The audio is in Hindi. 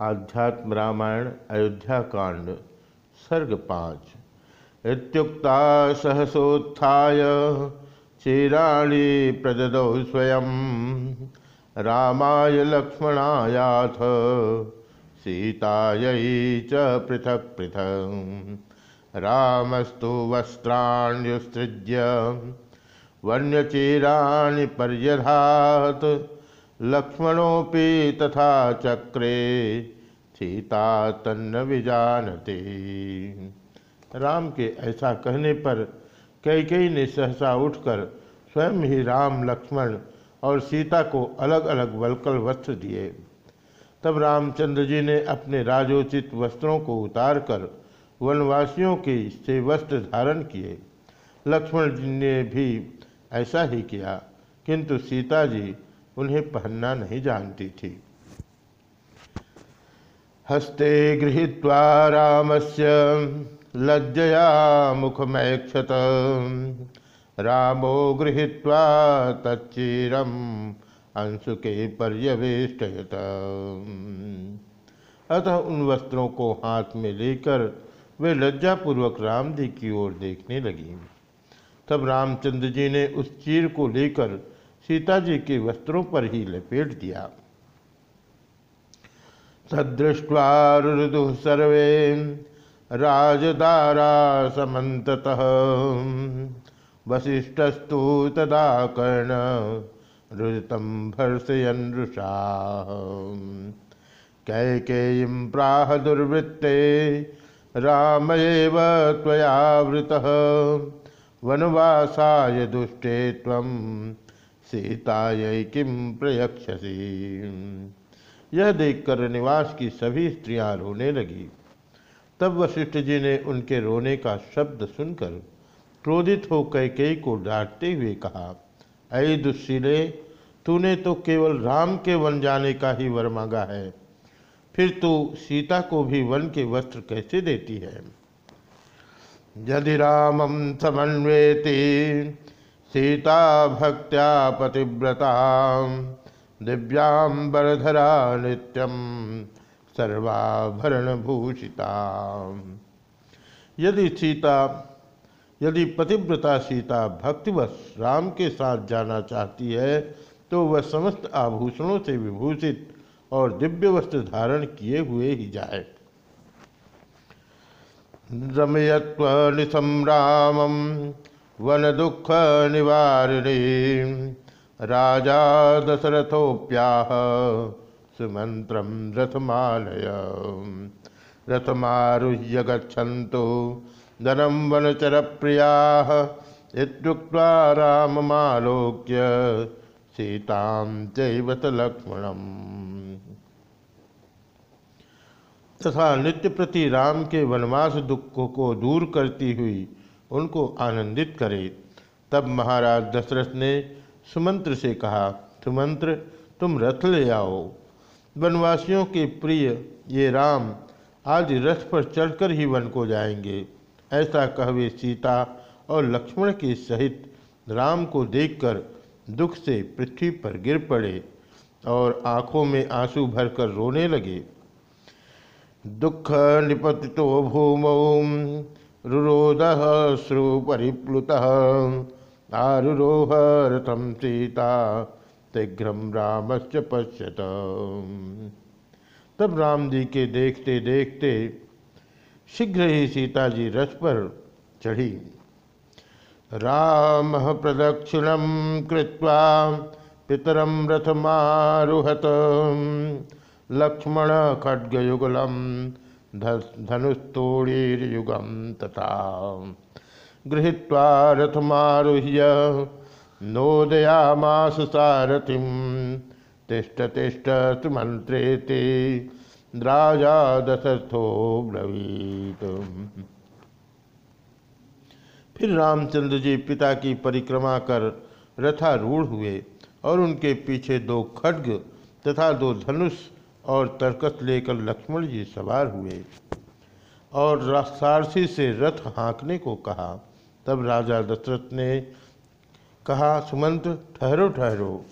आध्यात्म रामायण, अयोध्या कांड, सर्ग पाँच। इत्युक्ता सहसोत्थाय, चिराणि प्रददौ स्वयं। रामाय लक्ष्मणायाथ, सीतायै च पृथक् पृथक। रामस्तु वस्त्राण्युत्सृज्य, वन्यचीराणि पर्यधात्। लक्ष्मणोपि तथा चक्रे सीता तन्न विजानते। राम के ऐसा कहने पर कई कई ने सहसा उठकर स्वयं ही राम, लक्ष्मण और सीता को अलग अलग वलकल वस्त्र दिए। तब रामचंद्र जी ने अपने राजोचित वस्त्रों को उतारकर वनवासियों के से वस्त्र धारण किए। लक्ष्मण जी ने भी ऐसा ही किया, किंतु सीता जी उन्हें पहनना नहीं जानती थी। हस्ते गृहीत्वा रामस्य लज्जया मुखमैक्षत। रामो गृहीत्वा तच्चीरम अंशुके पर्यवेष्टयत। अतः उन वस्त्रों को हाथ में लेकर वे लज्जापूर्वक राम जी की ओर देखने लगी। तब रामचंद्र जी ने उस चीर को लेकर सीता जी के वस्त्रों पर ही लपेट दिया। तदृष्ट्वारुदु सर्वे राजदारा समत वशिष्ठस्तु तदा कर्ण रुदतम भर्षयन रुषा कैकेयीं प्राह दुर्वृत्ते राम एव त्वयावृतः। वनवासाय दुष्टे त्वं सीताय किम प्रयक्षसी। यह देखकर निवास की सभी स्त्रियाँ रोने लगी। तब वशिष्ठ जी ने उनके रोने का शब्द सुनकर क्रोधित हो कैकेयी को डांटते हुए कहा अय दुशीले तूने तो केवल राम के वन जाने का ही वर मांगा है। फिर तू सीता को भी वन के वस्त्र कैसे देती है? यदि रामम समन्वेती सीता भक्त्या पतिव्रता। दिव्यांबरधरा नित्यम सर्वाभरण भूषिता यदि सीता, यदि पतिव्रता सीता भक्तिवश राम के साथ जाना चाहती है तो वह समस्त आभूषणों से विभूषित और दिव्य वस्त्र धारण किए हुए ही जाए। रमयत्व निशम रामम वन दुख निवारिणी। राजा दशरथोप्याह सुमंत्र रथमालय। रथमारुह्य गच्छन्तु। धनम वनचर इत्युक्त्वा राममालोक्य सीतां तथा नित्य प्रति राम के वनवास दुख को दूर करती हुई उनको आनंदित करे। तब महाराज दशरथ ने सुमंत्र से कहा, सुमंत्र, तुम रथ ले आओ। वनवासियों के प्रिय ये राम आज रथ पर चढ़कर ही वन को जाएँगे। ऐसा कहवे सीता और लक्ष्मण के सहित राम को देखकर दुख से पृथ्वी पर गिर पड़े और आँखों में आँसू भरकर रोने लगे। दुख निपतितो भूमौ। रुरोध श्रुपरिप्लुत। आरुरोह रथम सीता, शीघ्र रामश्च पश्यत। तब राम जी के देखते देखते शीघ्र ही सीता जी रथ पर चढ़ी। राम प्रदक्षिण कृत्वा पितरम रथमारुहत। लक्ष्मण खड्गयुगलम धनुस्तोड़ीर्युगम तथा गृहीत्वा रथमारुह्य नोदयामास सारथिम तिष्ठ तिष्ठ सुमंत्रेते राजा दशरथो ब्रवीत। फिर रामचंद्र जी पिता की परिक्रमा कर रथारूढ़ हुए और उनके पीछे दो खड्ग तथा दो धनुष और तरकस लेकर लक्ष्मण जी सवार हुए और सारसी से रथ हाँकने को कहा। तब राजा दशरथ ने कहा, सुमंत, ठहरो ठहरो।